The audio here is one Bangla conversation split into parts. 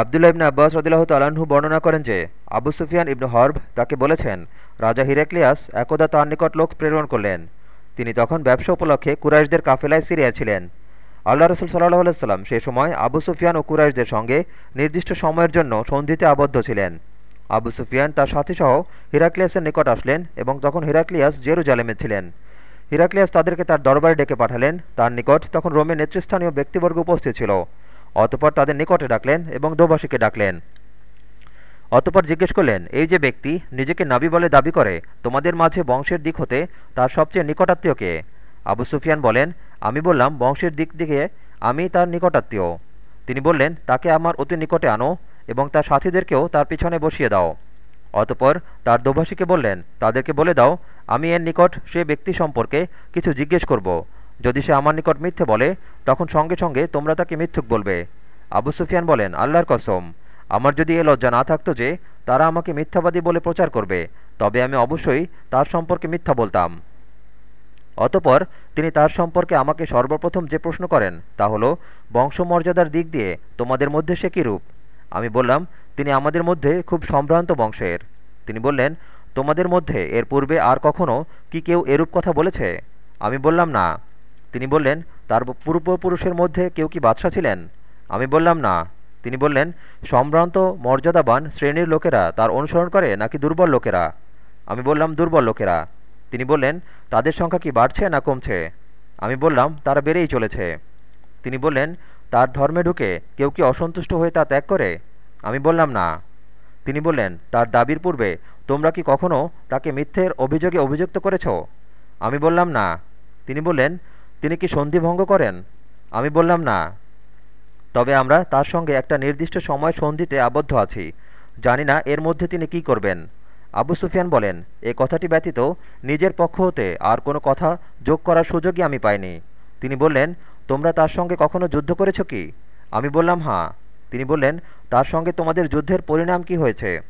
আবদুল্লাহ ইবনে আব্বাস রদিল্লাহ তালাহু বর্ণনা করেন যে, আবু সুফিয়ান ইবনু হর্ব তাকে বলেছেন, রাজা হিরেক্লিয়াস একদা তার নিকট লোক প্রেরণ করলেন। তিনি তখন ব্যবসা উপলক্ষে কুরাইশদের কাফেলায় সিরিয়া ছিলেন। আল্লাহ রসুল সাল্লাহ আলাইসাল্লাম সে সময় আবু সুফিয়ান ও কুরাইশদের সঙ্গে নির্দিষ্ট সময়ের জন্য সন্ধিতে আবদ্ধ ছিলেন। আবু সুফিয়ান তার সাথীসহ হিরাক্লিয়াসের নিকট আসলেন এবং তখন হিরাক্লিয়াস জেরুজালেমে ছিলেন। হিরাক্লিয়াস তাদেরকে তার দরবারে ডেকে পাঠালেন। তার নিকট তখন রোমের নেতৃস্থানীয় ব্যক্তিবর্গ উপস্থিত ছিল। অতপর তাদের নিকটে ডাকলেন এবং দোভাষীকে ডাকলেন। অতপর জিজ্ঞেস করলেন, এই যে ব্যক্তি নিজেকে নাবি বলে দাবি করে, তোমাদের মাঝে বংশের দিক হতে তার সবচেয়ে নিকটাত্মীয়কে আবু সুফিয়ান বলেন, আমি বললাম, বংশের দিক দিকে আমি তার নিকটাত্মীয়। তিনি বললেন, তাকে আমার অতি নিকটে আনো এবং তার সাথীদেরকেও তার পিছনে বসিয়ে দাও। অতপর তার দোভাষীকে বললেন, তাদেরকে বলে দাও, আমি এর নিকট সে ব্যক্তি সম্পর্কে কিছু জিজ্ঞেস করব। যদি সে আমার নিকট মিথ্যে বলে, তখন সঙ্গে সঙ্গে তোমরা তাকে মিথ্যুক বলবে। আবু সুফিয়ান বলেন, আল্লাহর কসম, আমার যদি এ লজ্জা না থাকতো যে তারা আমাকে মিথ্যাবাদী বলে প্রচার করবে, তবে আমি অবশ্যই তার সম্পর্কে মিথ্যা বলতাম। অতপর তিনি তার সম্পর্কে আমাকে সর্বপ্রথম যে প্রশ্ন করেন, তা হলো, বংশমর্যাদার দিক দিয়ে তোমাদের মধ্যে সে কী রূপ? আমি বললাম, তিনি আমাদের মধ্যে খুব সম্ভ্রান্ত বংশের। তিনি বললেন, তোমাদের মধ্যে এর পূর্বে আর কখনও কি কেউ এরূপ কথা বলেছে? আমি বললাম, না। তিনি বললেন, তার পূর্বপুরুষের মধ্যে কেউ কি বাদশাহ ছিলেন? আমি বললাম, না। তিনি বললেন, সম্ভ্রান্ত, মর্যাদাবান শ্রেণির লোকেরা তার অনুসরণ করে নাকি দুর্বল লোকেরা? আমি বললাম, দুর্বল লোকেরা। তিনি বললেন, তাদের সংখ্যা কি বাড়ছে না কমছে? আমি বললাম, তারা বেড়েই চলেছে। তিনি বললেন, তার ধর্মে ঢুকে কেউ কি অসন্তুষ্ট হয়ে তা ত্যাগ করে? আমি বললাম, না। তিনি বললেন, তার দাবির পূর্বে তোমরা কি কখনও তাকে মিথ্যের অভিযোগে অভিযুক্ত করেছ? আমি বললাম, না। তিনি বললেন তিনি কি সন্ধি ভঙ্গ করেন? আমি বললাম, না। তবে আমরা তার সঙ্গে একটা নির্দিষ্ট সময় সন্ধিতে আবদ্ধ আছি। জানি না এর মধ্যে তিনি কি করবেন। আবু সুফিয়ান বলেন, এ কথাটি ব্যতীত নিজের পক্ষ হতে আর কোনো কথা যোগ করার সুযোগই আমি পাইনি। তিনি বললেন, তোমরা তার সঙ্গে কখনো যুদ্ধ করেছ কি? আমি বললাম, হাঁ। তিনি বললেন, তার সঙ্গে তোমাদের যুদ্ধের পরিণাম কি হয়েছে?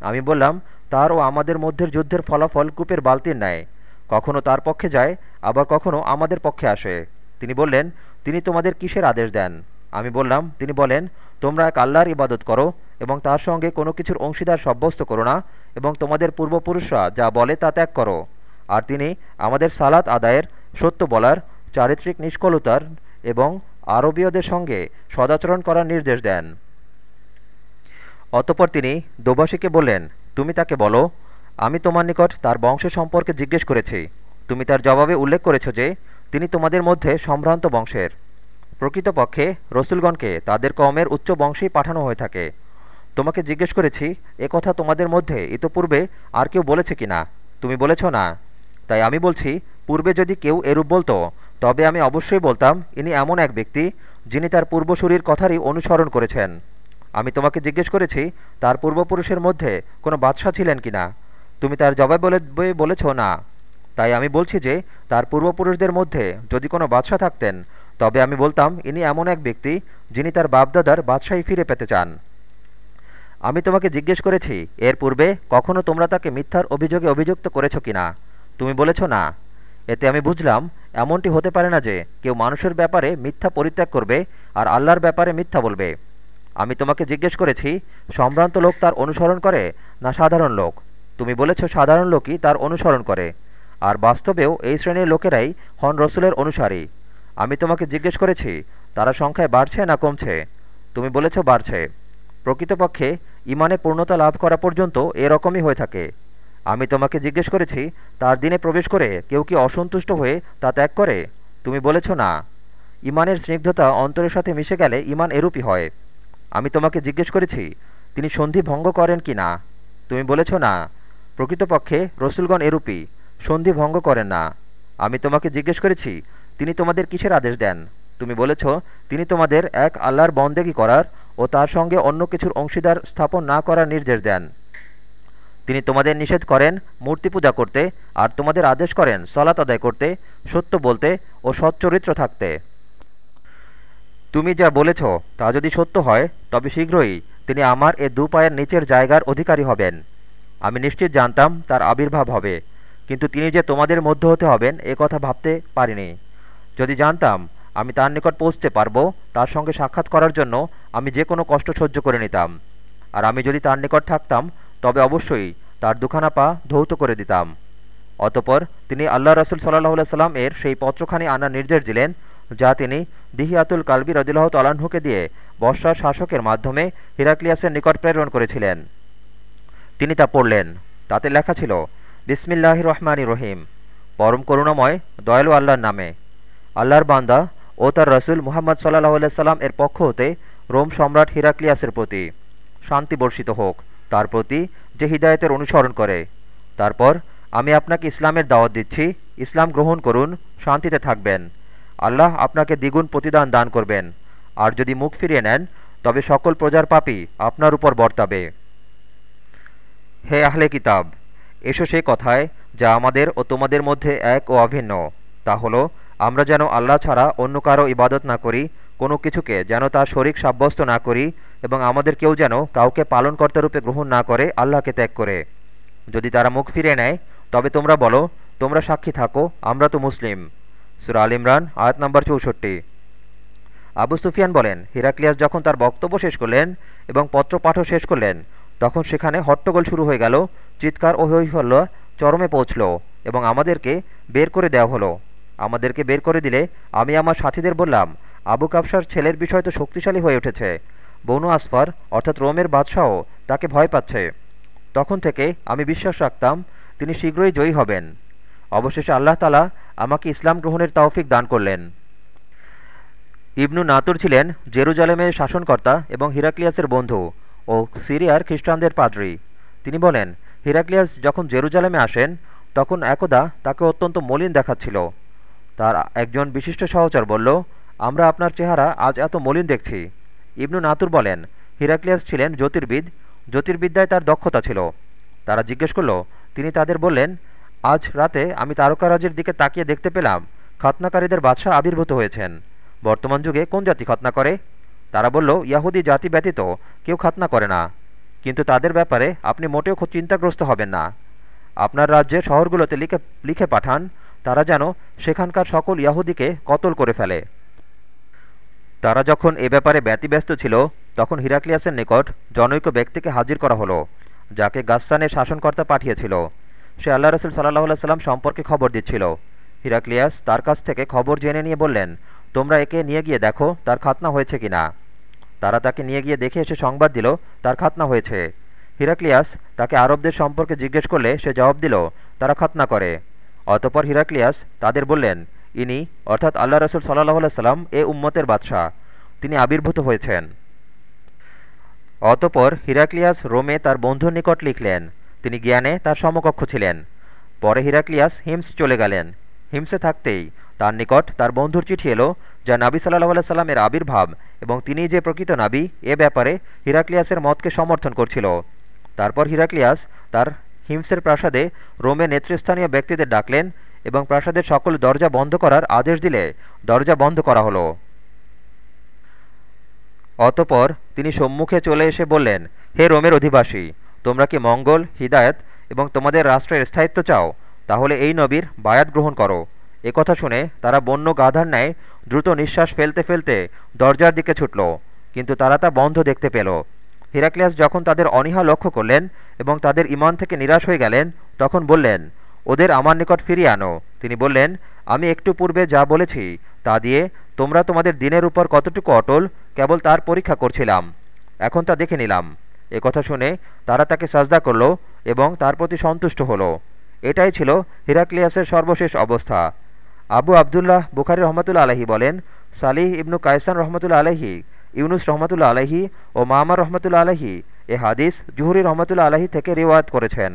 আমি বললাম, তার ও আমাদের মধ্যের যুদ্ধের ফলাফল কূপের বালতির ন্যায়। কখনো তার পক্ষে যায় আবার কখনো আমাদের পক্ষে আসে। তিনি বললেন, তিনি তোমাদের কিসের আদেশ দেন? আমি বললাম, তিনি বলেন, তোমরা এক আল্লাহর ইবাদত করো এবং তার সঙ্গে কোনো কিছুর অংশীদার সাব্যস্ত করো না এবং তোমাদের পূর্বপুরুষরা যা বলে তা ত্যাগ করো। আর তিনি আমাদের সালাত আদায়ের, সত্য বলার, চারিত্রিক নিষ্কলতার এবং আরবীয়দের সঙ্গে সদাচরণ করার নির্দেশ দেন। অতপর তিনি দোবাসীকে বললেন, তুমি তাকে বলো, আমি তোমার নিকট তার বংশ সম্পর্কে জিজ্ঞেস করেছি। তুমি তার জবাবে উল্লেখ করেছ যে, তিনি তোমাদের মধ্যে সম্ভ্রান্ত বংশের। প্রকৃতপক্ষে, রসুলগণকে তাদের কমের উচ্চ বংশেই পাঠানো হয়ে থাকে। তোমাকে জিজ্ঞেস করেছি, এ কথা তোমাদের মধ্যে ইতোপূর্বে আর কেউ বলেছে কি না? তুমি বলেছ না। তাই আমি বলছি, পূর্বে যদি কেউ এরূপ বলতো, তবে আমি অবশ্যই বলতাম, ইনি এমন এক ব্যক্তি, যিনি তার পূর্বসূরির কথারই অনুসরণ করেছেন। আমি তোমাকে জিজ্ঞেস করেছি, তার পূর্বপুরুষের মধ্যে কোনো বাদশাহ ছিলেন কি না? তুমি তার জবাব বলে, বলেছ না। তাই আমি বলছি যে, তার পূর্বপুরুষদের মধ্যে যদি কোনো বাদশাহ থাকতেন, তবে আমি বলতাম ইনি এমন এক ব্যক্তি যিনি তার বাপদাদার বাদশাহী ফিরে পেতে চান। আমি তোমাকে জিজ্ঞেস করেছি, এর পূর্বে কখনো তোমরা তাকে মিথ্যার অভিযোগে অভিযুক্ত করেছ কিনা তুমি বলেছ না। এতে আমি বুঝলাম, এমনটি হতে পারে না যে, কেউ মানুষের ব্যাপারে মিথ্যা পরিত্যাগ করবে আর আল্লাহর ব্যাপারে মিথ্যা বলবে। আমি তোমাকে জিজ্ঞেস করেছি, সম্ভ্রান্ত লোক তার অনুসরণ করে না সাধারণ লোক? তুমি বলেছ সাধারণ লোকই তার অনুসরণ করে। আর বাস্তবেও এই শ্রেণির লোকেরাই হন রসুলের অনুসারী। আমি তোমাকে জিজ্ঞেস করেছি, তারা সংখ্যায় বাড়ছে না কমছে? তুমি বলেছ বাড়ছে। প্রকৃতপক্ষে ইমানে পূর্ণতা লাভ করা পর্যন্ত এরকমই হয়ে থাকে। আমি তোমাকে জিজ্ঞেস করেছি, তার দিনে প্রবেশ করে কেউ কি অসন্তুষ্ট হয়ে তা ত্যাগ করে? তুমি বলেছ না। ইমানের স্নিগ্ধতা অন্তরের সাথে মিশে গেলে ইমান এরূপই হয়। আমি তোমাকে জিজ্ঞেস করেছি, তিনি সন্ধি ভঙ্গ করেন কি না? তুমি বলেছ না। প্রকৃতপক্ষে রসুলগণ এরূপী সন্ধি ভঙ্গ করেন না। আমি তোমাকে জিজ্ঞেস করেছি, তিনি তোমাদের কিসের আদেশ দেন? তুমি বলেছ, তিনি তোমাদের এক আল্লাহর বন্দেগী করার ও তার সঙ্গে অন্য কিছুর অংশীদার স্থাপন না করার নির্দেশ দেন। তিনি তোমাদের নিষেধ করেন মূর্তি পূজা করতে আর তোমাদের আদেশ করেন সলাত আদায় করতে, সত্য বলতে ও সচ্চরিত্র থাকতে। তুমি যা বলেছ তা যদি সত্য হয়, তবে শীঘ্রই তিনি আমার এ দু পায়ের নিচের জায়গার অধিকারী হবেন। আমি নিশ্চিত জানতাম তার আবির্ভাব হবে। কিন্তু তিনি যে তোমাদের মধ্য হতে হবেন, এ কথা ভাবতে পারিনি। যদি জানতাম, আমি তার নিকট পৌঁছতে পারব, তার সঙ্গে সাক্ষাৎ করার জন্য আমি যে কোনো কষ্ট সহ্য করে নিতাম। আর আমি যদি তার নিকট থাকতাম, তবে অবশ্যই তার দুখানা পা ধৌত করে দিতাম। অতপর তিনি আল্লাহ রসুল সাল্লাহ সাল্লাম এর সেই পত্রখানি আনার নির্দেশ দিলেন, যা তিনি দিহিয়াতুল কালবি রদিল্লাহ তালাহুকে দিয়ে বর্ষার শাসকের মাধ্যমে হিরাক্লিয়াসের নিকট প্রেরণ করেছিলেন। তিনি তা পড়লেন। তাতে লেখা ছিল বিসমিল্লাহ রহমানি রহিম পরম করুণাময়, দয়ালু আল্লাহর নামে। আল্লাহর বান্দা ও তার রসুল মুহাম্মদ সাল্লাহ সাল্লাম এর পক্ষ হতে রোম সম্রাট হিরাক্লিয়াসের প্রতি শান্তি বর্ষিত হোক, তার প্রতি যে হৃদায়তের অনুসরণ করে। তারপর আমি আপনাকে ইসলামের দাওয়াত দিচ্ছি, ইসলাম গ্রহণ করুন, শান্তিতে থাকবেন। আল্লাহ আপনাকে দ্বিগুণ প্রতিদান দান করবেন। আর যদি মুখ ফিরিয়ে নেন, তবে সকল প্রজার পাপই আপনার উপর বর্তাবে। হে আহলে কিতাব এসো সে কথায়, যা আমাদের ও তোমাদের মধ্যে এক ও অভিন্ন। তা হলো, আমরা যেন আল্লাহ ছাড়া অন্য কারও ইবাদত না করি, কোনো কিছুকে যেন তার শরিক সাব্যস্ত না করি, এবং আমাদের কেউ যেন কাউকে পালনকর্তারূপে গ্রহণ না করে, আল্লাহকে ত্যাগ করে। যদি তারা মুখ ফিরে নেয়, তবে তোমরা বলো, তোমরা সাক্ষী থাকো, আমরা তো মুসলিম। সুরা আল ইমরান, আয়াত নম্বর চৌষট্টি। আবু সুফিয়ান বলেন, হিরাক্লিয়াস যখন তার বক্তব্য শেষ করলেন এবং পত্র পাঠও শেষ করলেন তখন সেখানে হট্টগোল শুরু হয়ে গেল, চিৎকার ও হল চরমে পৌঁছল এবং আমাদেরকে বের করে দেওয়া হলো। আমাদেরকে বের করে দিলে আমি আমার সাথীদের বললাম, আবু কাবসার ছেলের বিষয় তো শক্তিশালী হয়ে উঠেছে। বনু আসফার, অর্থাৎ রোমের বাদশাহও তাকে ভয় পাচ্ছে। তখন থেকে আমি বিশ্বাস রাখতাম, তিনি শীঘ্রই জয়ী হবেন। অবশেষে আল্লাহ তালা আমাকে ইসলাম গ্রহণের তৌফিক দান করলেন। ইবনু নাতুর ছিলেন জেরুজালেমের শাসনকর্তা এবং হিরাক্লিয়াসের বন্ধু। ও সিরিয়ার খ্রিস্টানদের পাদ্রি। তিনি বলেন, হিরাক্লিয়াস যখন জেরুজালেমে আসেন, তখন একদা তাকে অত্যন্ত মলিন দেখাচ্ছিল। তার একজন বিশিষ্ট সহচর বলল, আমরা আপনার চেহারা আজ এত মলিন দেখছি। ইবনু নাতুর বলেন, হিরাক্লিয়াস ছিলেন জ্যোতির্বিদ। জ্যোতির্বিদ্যায় তার দক্ষতা ছিল। তারা জিজ্ঞেস করল, তিনি তাদের বললেন, আজ রাতে আমি তারকারাজের দিকে তাকিয়ে দেখতে পেলাম, খতনাকারীদের বাদশাহ আবির্ভূত হয়েছেন। বর্তমান যুগে কোন জাতি খতনা করে তারা বলল, ইয়াহুদি জাতি ব্যতীত কেউ খাতনা করে না। কিন্তু তাদের ব্যাপারে আপনি মোটেও খুব চিন্তাগ্রস্ত হবেন না। আপনার রাজ্যের শহরগুলোতে লিখে লিখে পাঠান, তারা যেন সেখানকার সকল ইয়াহুদিকে কতল করে ফেলে। তারা যখন এ ব্যাপারে ব্যতিব্যস্ত ছিল, তখন হিরাক্লিয়াসের নিকট জনৈক ব্যক্তিকে হাজির করা হলো, যাকে গাস্সানের শাসনকর্তা পাঠিয়েছিল। সে আল্লাহ রসুল সাল্লাহ সাল্লাম সম্পর্কে খবর দিচ্ছিল। হিরাক্লিয়াস তার কাছ থেকে খবর জেনে নিয়ে বললেন, তোমরা একে নিয়ে গিয়ে দেখো, তার খাতনা হয়েছে কি না তারা তাকে নিয়ে গিয়ে দেখে এসে সংবাদ দিল, তার খাতনা হয়েছে। হিরাক্লিয়াস তাকে আরবদের সম্পর্কে জিজ্ঞেস করলে সে জবাব দিল, তারা খাতনা করে। অতপর হিরাক্লিয়াস তাদের বললেন, ইনি, অর্থাৎ আল্লাহ রসুল সাল্লাহ সাল্লাম এ উম্মতের বাদশাহ। তিনি আবির্ভূত হয়েছেন। অতপর হিরাক্লিয়াস রোমে তার বন্ধুর নিকট লিখলেন, তিনি জ্ঞানে তার সমকক্ষ ছিলেন। পরে হিরাক্লিয়াস হিমস চলে গেলেন। হিমসে থাকতেই তার নিকট তার বন্ধুর চিঠি এলো যা নাবি সাল্লাহ সাল্লামের আবির্ভাব এবং তিনি যে প্রকৃত নাবি, এ ব্যাপারে হিরাক্লিয়াসের মতকে সমর্থন করছিল। তারপর হিরাক্লিয়াস তার হিমসের প্রাসাদে রোমে নেতৃস্থানীয় ব্যক্তিদের ডাকলেন এবং প্রাসাদের সকল দরজা বন্ধ করার আদেশ দিলে দরজা বন্ধ করা হলো। অতপর তিনি সম্মুখে চলে এসে বললেন, হে রোমের অধিবাসী, তোমরা কি মঙ্গল, হিদায়ত এবং তোমাদের রাষ্ট্রের স্থায়িত্ব চাও? তাহলে এই নবীর বায়াত গ্রহণ করো। কথা শুনে তারা বন্য গাধার ন্যায় দ্রুত নিঃশ্বাস ফেলতে ফেলতে দরজার দিকে ছুটল, কিন্তু তারা তা বন্ধ দেখতে পেল। হিরাক্লিয়াস যখন তাদের অনীহা লক্ষ্য করলেন এবং তাদের ইমান থেকে নিরাশ হয়ে গেলেন, তখন বললেন, ওদের আমার নিকট ফিরিয়ে আনো। তিনি বললেন, আমি একটু পূর্বে যা বলেছি, তা দিয়ে তোমরা তোমাদের দিনের উপর কতটুকু অটল, কেবল তার পরীক্ষা করছিলাম। এখন তা দেখে নিলাম। কথা শুনে তারা তাকে সাজদা করল এবং তার প্রতি সন্তুষ্ট হলো। এটাই ছিল হিরাক্লিয়াসের সর্বশেষ অবস্থা। আবু আবদুল্লাহ বুখারি রহমতুল্লা আলহী বলেন, সালিহ ইবনু কায়সান রহমতুল্লা আলহী ইউনুস রহমতুল্লা আলহী ও মামা রহমতুল্লা আলহী এ হাদিস জুহরি রহমতুল্লা আলহী থেকে রিওয়ায়ত করেছেন।